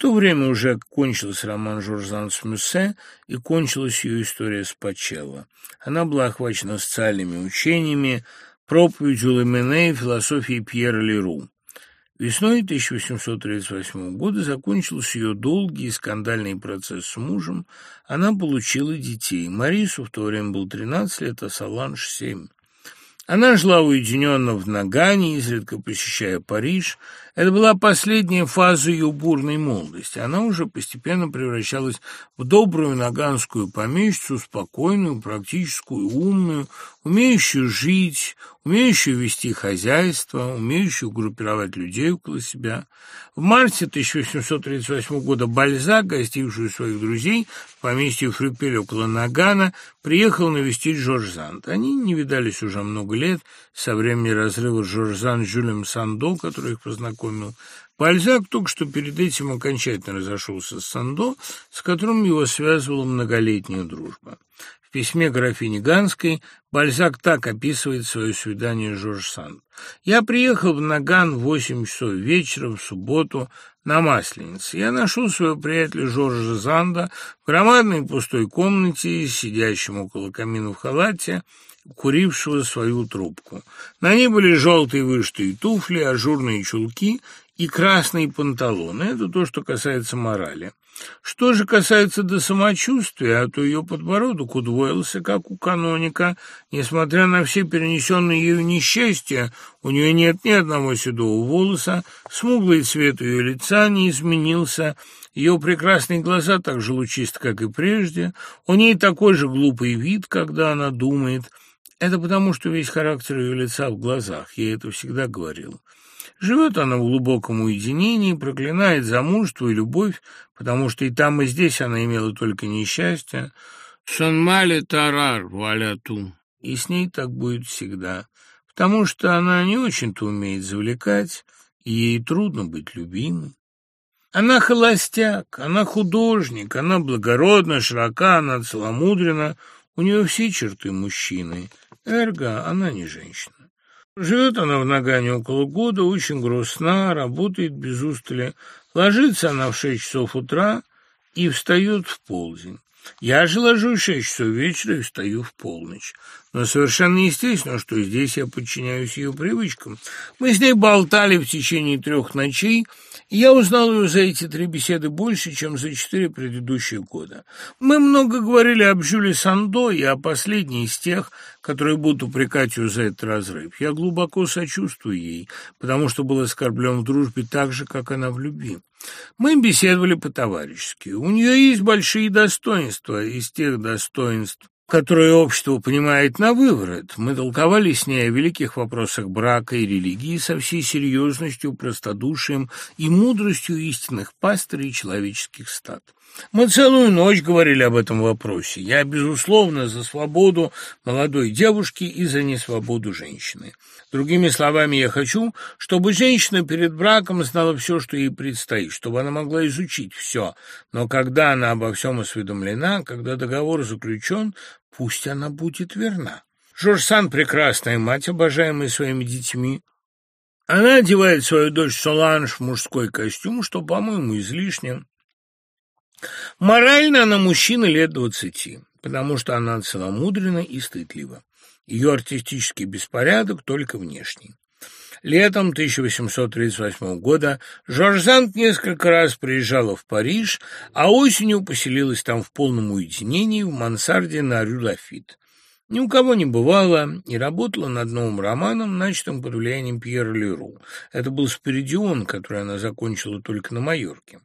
то время уже кончился роман Жоржан с Мюссе и кончилась ее история с Пачелло. Она была охвачена социальными учениями, проповедью Ламене и философией Пьера Леру. Весной 1838 года закончился ее долгий и скандальный процесс с мужем. Она получила детей. Марису в то время было 13 лет, а Саланж – 7. Она жила уединенно в Нагане, изредка посещая Париж. Это была последняя фаза ее бурной молодости. Она уже постепенно превращалась в добрую наганскую помещицу, спокойную, практическую, умную, умеющую жить, умеющую вести хозяйство, умеющую группировать людей около себя. В марте 1838 года Бальзак, гостивший своих друзей в поместье Фрюпель около Нагана, приехал навестить Жорж Занд. Они не видались уже много лет, со времени разрыва Жорж Занд с Жюлем Сандо, который их познакомил. Бальзак только что перед этим окончательно разошелся с Сандо, с которым его связывала многолетняя дружба. В письме графини Ганской Бальзак так описывает свое свидание с Жорж Санд. «Я приехал в Наган в восемь часов вечера в субботу на Масленице. Я нашел своего приятеля Жоржа Занда в громадной пустой комнате, сидящем около камина в халате, курившего свою трубку. На ней были желтые вышитые туфли, ажурные чулки и красные панталоны. Это то, что касается морали. Что же касается до самочувствия, а то ее подбородок удвоился, как у каноника. Несмотря на все перенесенные ею несчастья, у нее нет ни одного седого волоса, смуглый цвет ее лица не изменился, ее прекрасные глаза так же лучисты, как и прежде, у ней такой же глупый вид, когда она думает. Это потому, что весь характер ее лица в глазах, я это всегда говорил. Живет она в глубоком уединении, проклинает замужество и любовь, потому что и там, и здесь она имела только несчастье. Шанмале тарар валяту. И с ней так будет всегда, потому что она не очень-то умеет завлекать, и ей трудно быть любимой. Она холостяк, она художник, она благородна, широка, она целомудрена, у нее все черты мужчины. Эрго, она не женщина. Живет она в Нагане около года, очень грустна, работает без устали. Ложится она в шесть часов утра и встает в полдень. Я же ложусь в шесть часов вечера и встаю в полночь. Но совершенно естественно, что здесь я подчиняюсь ее привычкам. Мы с ней болтали в течение трех ночей, и я узнал ее за эти три беседы больше, чем за четыре предыдущие года. Мы много говорили об Жюле Сандо и о последней из тех, которые будут упрекать ее за этот разрыв. Я глубоко сочувствую ей, потому что был оскорблен в дружбе так же, как она в любви. Мы беседовали по-товарищески. У нее есть большие достоинства из тех достоинств, которое общество понимает на выворот. Мы толковали с ней о великих вопросах брака и религии со всей серьезностью, простодушием и мудростью истинных пастырей человеческих стад. Мы целую ночь говорили об этом вопросе. Я, безусловно, за свободу молодой девушки и за несвободу женщины. Другими словами, я хочу, чтобы женщина перед браком знала все, что ей предстоит, чтобы она могла изучить все. Но когда она обо всем осведомлена, когда договор заключен, пусть она будет верна. Жорж Сан – прекрасная мать, обожаемая своими детьми. Она одевает свою дочь Соланж в мужской костюм, что, по-моему, излишне. Морально она мужчина лет двадцати, потому что она целомудрена и стыдлива. Ее артистический беспорядок только внешний. Летом 1838 года Жорж Зант несколько раз приезжала в Париж, а осенью поселилась там в полном уединении в мансарде на Рю-Лафит. Ни у кого не бывало и работала над новым романом, начатым под влиянием Пьера Леру. Это был «Спиридион», который она закончила только на Майорке.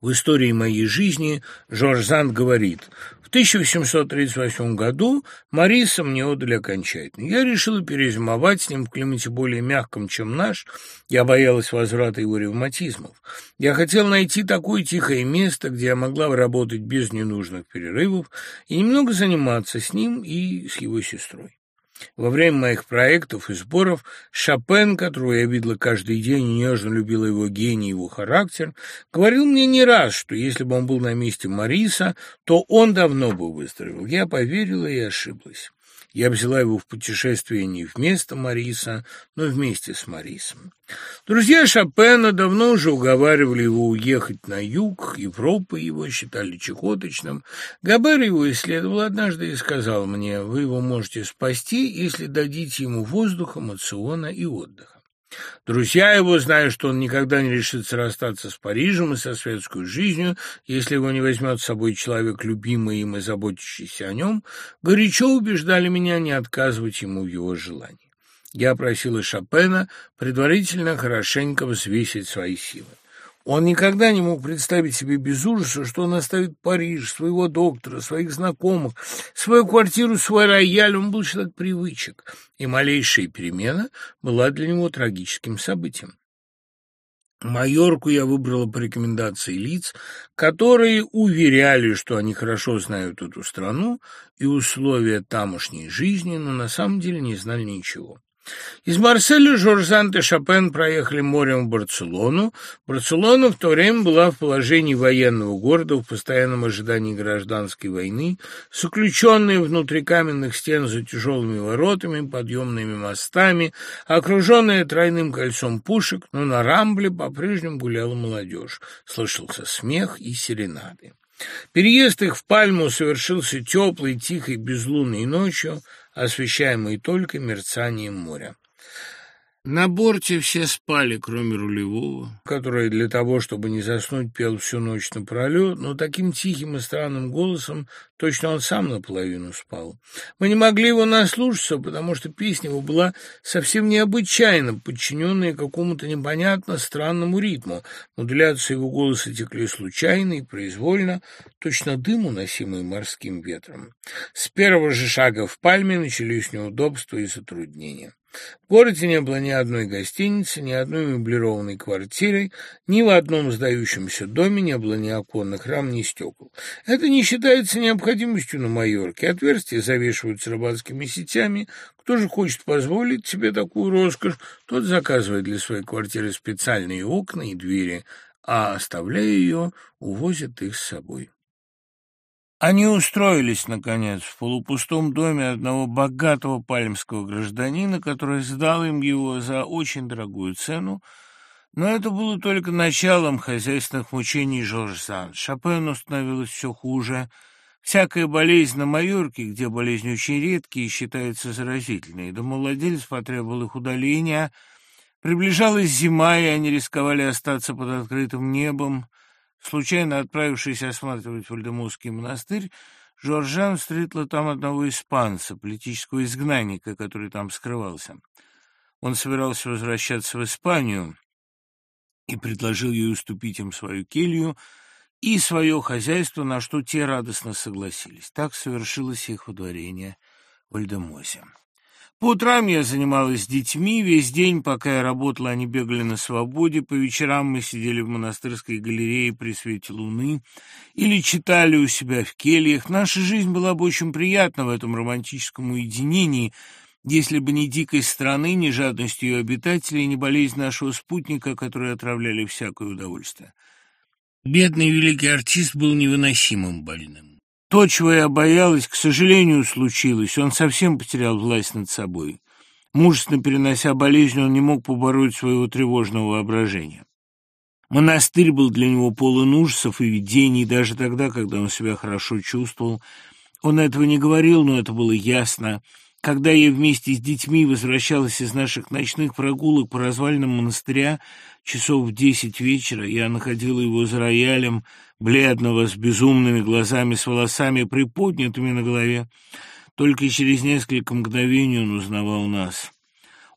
В истории моей жизни Жорж Занд говорит, в 1838 году Мариса мне отдали окончательно. Я решила перезимовать с ним в климате более мягком, чем наш. Я боялась возврата его ревматизмов. Я хотела найти такое тихое место, где я могла работать без ненужных перерывов и немного заниматься с ним и с его сестрой. Во время моих проектов и сборов Шопен, которого я видела каждый день и нежно любила его гений и его характер, говорил мне не раз, что если бы он был на месте Мариса, то он давно бы выздоровел. Я поверила и ошиблась. Я взяла его в путешествие не вместо Мариса, но вместе с Марисом. Друзья Шопена давно уже уговаривали его уехать на юг, Европы его считали чехоточным. Габер его исследовал однажды и сказал мне, вы его можете спасти, если дадите ему воздуха, мациона и отдыха. Друзья его, зная, что он никогда не решится расстаться с Парижем и со светской жизнью, если его не возьмет с собой человек, любимый им и заботящийся о нем, горячо убеждали меня не отказывать ему в его желании. Я просила Шопена предварительно хорошенько взвесить свои силы. Он никогда не мог представить себе без ужаса, что он оставит Париж, своего доктора, своих знакомых, свою квартиру, свой рояль. Он был человек привычек, и малейшая перемена была для него трагическим событием. Майорку я выбрала по рекомендации лиц, которые уверяли, что они хорошо знают эту страну и условия тамошней жизни, но на самом деле не знали ничего. Из Марселя Жорж Сант и Шопен проехали морем в Барселону. Барселона в то время была в положении военного города в постоянном ожидании гражданской войны, заключенная внутри каменных стен за тяжелыми воротами, подъемными мостами, окруженная тройным кольцом пушек, но на Рамбле по-прежнему гуляла молодежь. Слышался смех и серенады. Переезд их в Пальму совершился теплой, тихой, безлунной ночью – освещаемый только мерцанием моря. На борте все спали, кроме рулевого, который для того, чтобы не заснуть, пел всю ночь напролет, но таким тихим и странным голосом точно он сам наполовину спал. Мы не могли его наслушаться, потому что песня его была совсем необычайна, подчиненная какому-то непонятно странному ритму. Модуляции его голоса текли случайно и произвольно, точно дым, уносимый морским ветром. С первого же шага в пальме начались неудобства и затруднения. В городе не было ни одной гостиницы, ни одной меблированной квартиры, ни в одном сдающемся доме не было ни оконных рам, ни стекол. Это не считается необходимостью на Майорке. Отверстия завешиваются рыбацкими сетями. Кто же хочет позволить себе такую роскошь, тот заказывает для своей квартиры специальные окна и двери, а, оставляя ее, увозит их с собой. Они устроились, наконец, в полупустом доме одного богатого пальмского гражданина, который сдал им его за очень дорогую цену, но это было только началом хозяйственных мучений Жорж Санд. Шопену становилось все хуже. Всякая болезнь на Майорке, где болезнь очень редкие, считается заразительной. Домовладелец потребовал их удаления. Приближалась зима, и они рисковали остаться под открытым небом. Случайно отправившись осматривать Вальдеморский монастырь, Жоржан встретила там одного испанца, политического изгнанника, который там скрывался. Он собирался возвращаться в Испанию и предложил ей уступить им свою келью и свое хозяйство, на что те радостно согласились. Так совершилось их водворение в Альдемозе. По утрам я занималась детьми, весь день, пока я работала, они бегали на свободе, по вечерам мы сидели в монастырской галерее при свете луны или читали у себя в кельях. Наша жизнь была бы очень приятна в этом романтическом уединении, если бы не дикость страны, не жадность ее обитателей, не болезнь нашего спутника, которые отравляли всякое удовольствие. Бедный великий артист был невыносимым больным. То, чего я боялась, к сожалению, случилось. Он совсем потерял власть над собой. Мужественно перенося болезнь, он не мог побороть своего тревожного воображения. Монастырь был для него полон ужасов и видений, даже тогда, когда он себя хорошо чувствовал. Он этого не говорил, но это было ясно. Когда я вместе с детьми возвращалась из наших ночных прогулок по развалинам монастыря, часов в десять вечера, я находила его за роялем, бледного, с безумными глазами, с волосами, приподнятыми на голове. Только через несколько мгновений он узнавал нас.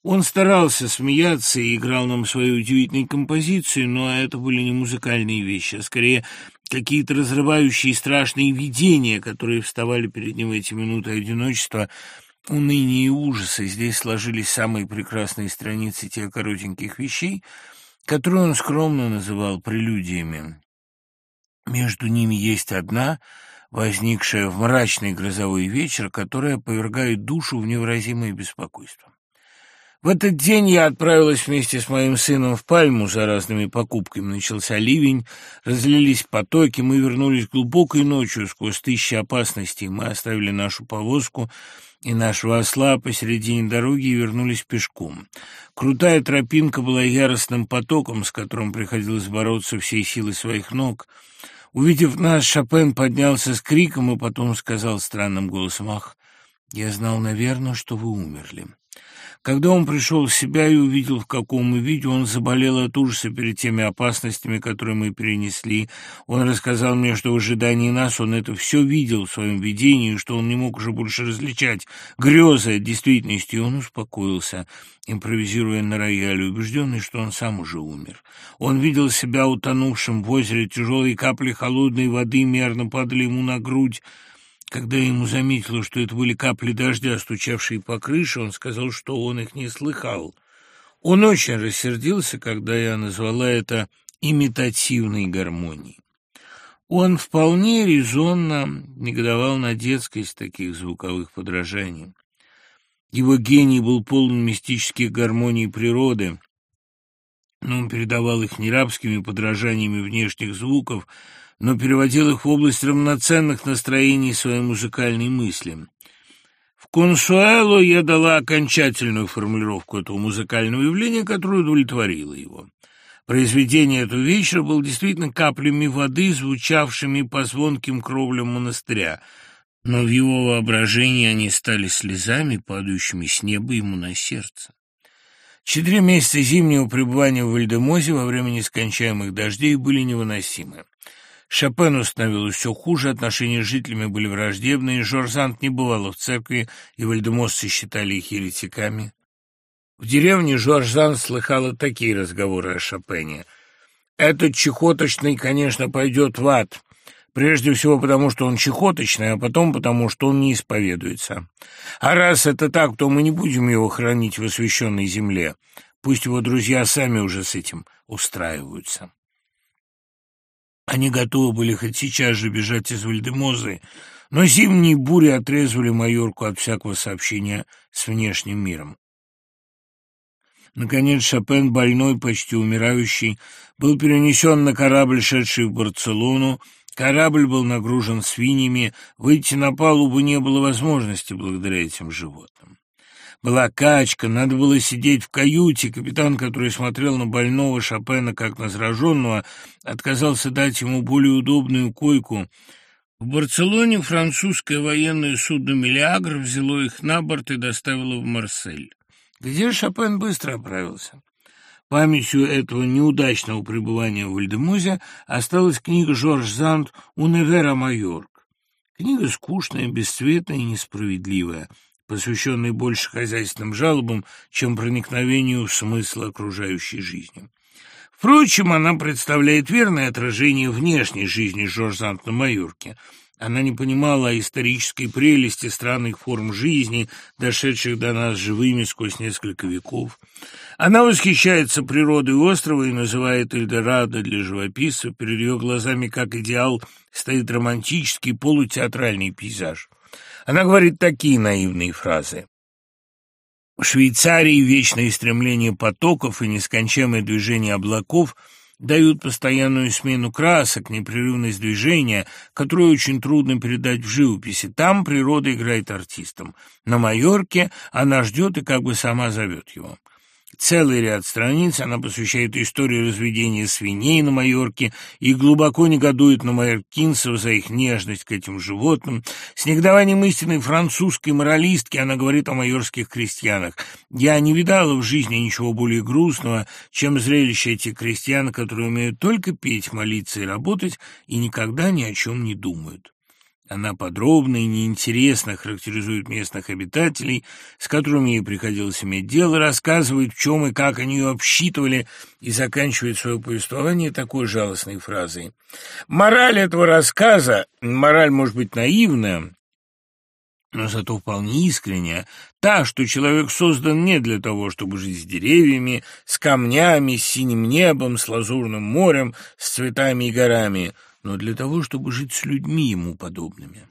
Он старался смеяться и играл нам свою удивительную композицию, но это были не музыкальные вещи, а скорее какие-то разрывающие страшные видения, которые вставали перед ним в эти минуты одиночества, уныния и ужаса. Здесь сложились самые прекрасные страницы тех коротеньких вещей, которые он скромно называл прелюдиями. Между ними есть одна, возникшая в мрачный грозовой вечер, которая повергает душу в невыразимое беспокойство. В этот день я отправилась вместе с моим сыном в Пальму за разными покупками. Начался ливень, разлились потоки, мы вернулись глубокой ночью сквозь тысячи опасностей. Мы оставили нашу повозку и нашего осла посередине дороги и вернулись пешком. Крутая тропинка была яростным потоком, с которым приходилось бороться всей силой своих ног — Увидев нас, Шопен поднялся с криком и потом сказал странным голосом, «Ах, я знал, наверное, что вы умерли». Когда он пришел в себя и увидел, в каком мы виде, он заболел от ужаса перед теми опасностями, которые мы перенесли. Он рассказал мне, что в ожидании нас он это все видел в своем видении, что он не мог уже больше различать грезы от действительности, и он успокоился, импровизируя на рояле, убежденный, что он сам уже умер. Он видел себя утонувшим в озере, тяжелые капли холодной воды мерно падали ему на грудь, когда ему заметила, что это были капли дождя, стучавшие по крыше, он сказал, что он их не слыхал. Он очень рассердился, когда я назвала это имитативной гармонией. Он вполне резонно негодовал на детскость таких звуковых подражаний. Его гений был полон мистических гармоний природы, но он передавал их не рабскими подражаниями внешних звуков, но переводил их в область равноценных настроений своей музыкальной мысли. В «Консуэло» я дала окончательную формулировку этого музыкального явления, которая удовлетворила его. Произведение этого вечера было действительно каплями воды, звучавшими по звонким кровлям монастыря, но в его воображении они стали слезами, падающими с неба ему на сердце. Четыре месяца зимнего пребывания в Вальдемозе во время нескончаемых дождей были невыносимы. Шопену становилось все хуже, отношения с жителями были враждебные, Жорзант не бывала в церкви, и вальдемосцы считали их еретиками. В деревне Жоржан слыхала такие разговоры о Шопене. «Этот чехоточный, конечно, пойдет в ад, прежде всего потому, что он чехоточный, а потом потому, что он не исповедуется. А раз это так, то мы не будем его хранить в освященной земле. Пусть его друзья сами уже с этим устраиваются». Они готовы были хоть сейчас же бежать из Вальдемозы, но зимние бури отрезали Майорку от всякого сообщения с внешним миром. Наконец Шопен, больной, почти умирающий, был перенесен на корабль, шедший в Барселону. Корабль был нагружен свиньями, выйти на палубу не было возможности благодаря этим животным. Была качка, надо было сидеть в каюте. Капитан, который смотрел на больного Шопена как на зараженного, отказался дать ему более удобную койку. В Барселоне французское военное судно «Миллиагр» взяло их на борт и доставило в Марсель, где Шопен быстро оправился. Памятью этого неудачного пребывания в Вальдемозе осталась книга Жорж Зант «Уневера Майорк». Книга скучная, бесцветная и несправедливая – посвященный больше хозяйственным жалобам, чем проникновению в смысл окружающей жизни. Впрочем, она представляет верное отражение внешней жизни Жоржант на Майорке. Она не понимала исторической прелести странных форм жизни, дошедших до нас живыми сквозь несколько веков. Она восхищается природой острова и называет Эльдорадо для живописца. Перед ее глазами, как идеал, стоит романтический полутеатральный пейзаж. Она говорит такие наивные фразы. В Швейцарии вечное стремление потоков и нескончаемое движение облаков дают постоянную смену красок, непрерывность движения, которую очень трудно передать в живописи. Там природа играет артистом. На Майорке она ждет и как бы сама зовет его. Целый ряд страниц она посвящает истории разведения свиней на Майорке и глубоко негодует на майоркинцев за их нежность к этим животным. С негодованием истинной французской моралистки она говорит о майорских крестьянах. «Я не видала в жизни ничего более грустного, чем зрелище этих крестьян, которые умеют только петь, молиться и работать, и никогда ни о чем не думают». Она подробно и неинтересно характеризует местных обитателей, с которыми ей приходилось иметь дело, рассказывает, в чем и как они ее обсчитывали, и заканчивает свое повествование такой жалостной фразой. Мораль этого рассказа, мораль может быть наивная, но зато вполне искренняя, та, что человек создан не для того, чтобы жить с деревьями, с камнями, с синим небом, с лазурным морем, с цветами и горами — но для того, чтобы жить с людьми ему подобными.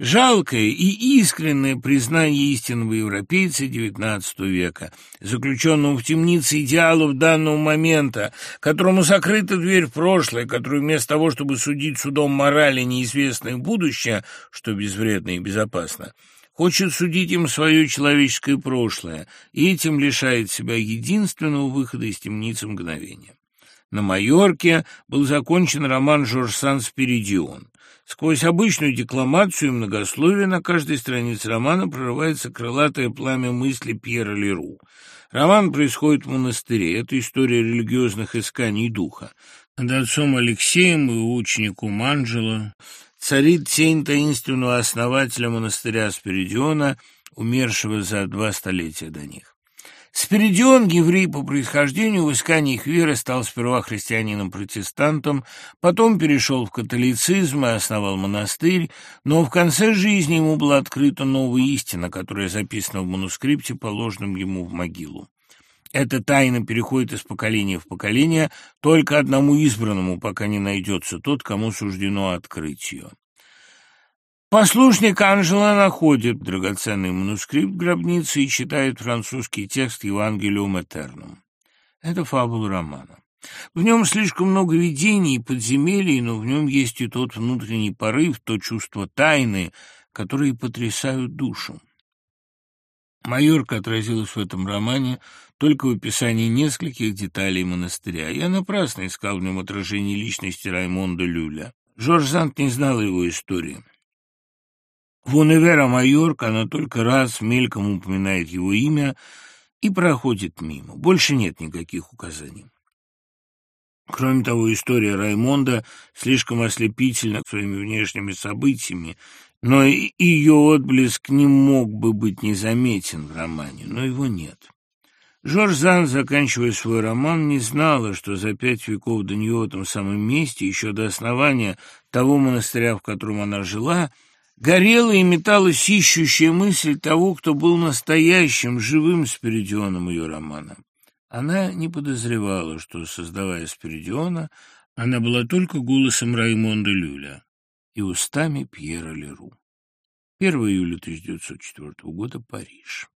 Жалкое и искреннее признание истинного европейца XIX века, заключенного в темнице идеалов данного момента, которому закрыта дверь в прошлое, который вместо того, чтобы судить судом морали неизвестное будущее, что безвредно и безопасно, хочет судить им свое человеческое прошлое и этим лишает себя единственного выхода из темницы мгновения. На Майорке был закончен роман Жорж Сан «Спиридион». Сквозь обычную декламацию и многословие на каждой странице романа прорывается крылатое пламя мысли Пьера Леру. Роман происходит в монастыре. Это история религиозных исканий духа. Над отцом Алексеем и учеником Анджело царит тень таинственного основателя монастыря Спиридиона, умершего за два столетия до них. Спиридион, еврей по происхождению, в исканиях веры стал сперва христианином-протестантом, потом перешел в католицизм и основал монастырь, но в конце жизни ему была открыта новая истина, которая записана в манускрипте, положенном ему в могилу. Эта тайна переходит из поколения в поколение только одному избранному, пока не найдется тот, кому суждено открыть ее. Послушник Анжела находит драгоценный манускрипт гробницы и читает французский текст Евангелиум Этернум. Это фабула романа. В нем слишком много видений и подземелий, но в нем есть и тот внутренний порыв, то чувство тайны, которые потрясают душу. Майорка отразилась в этом романе только в описании нескольких деталей монастыря. Я напрасно искал в нем отражение личности Раймонда Люля. Жорж Зант не знал его истории. В Универа Майорка она только раз мельком упоминает его имя и проходит мимо. Больше нет никаких указаний. Кроме того, история Раймонда слишком ослепительна своими внешними событиями, но и ее отблеск не мог бы быть незаметен в романе, но его нет. Жорж Зан, заканчивая свой роман, не знала, что за пять веков до нее в этом самом месте, еще до основания того монастыря, в котором она жила, — Горела и металась ищущая мысль того, кто был настоящим, живым Спиридионом ее романа. Она не подозревала, что, создавая Спиридиона, она была только голосом Раймонда Люля и устами Пьера Леру. 1 июля 1904 года, Париж.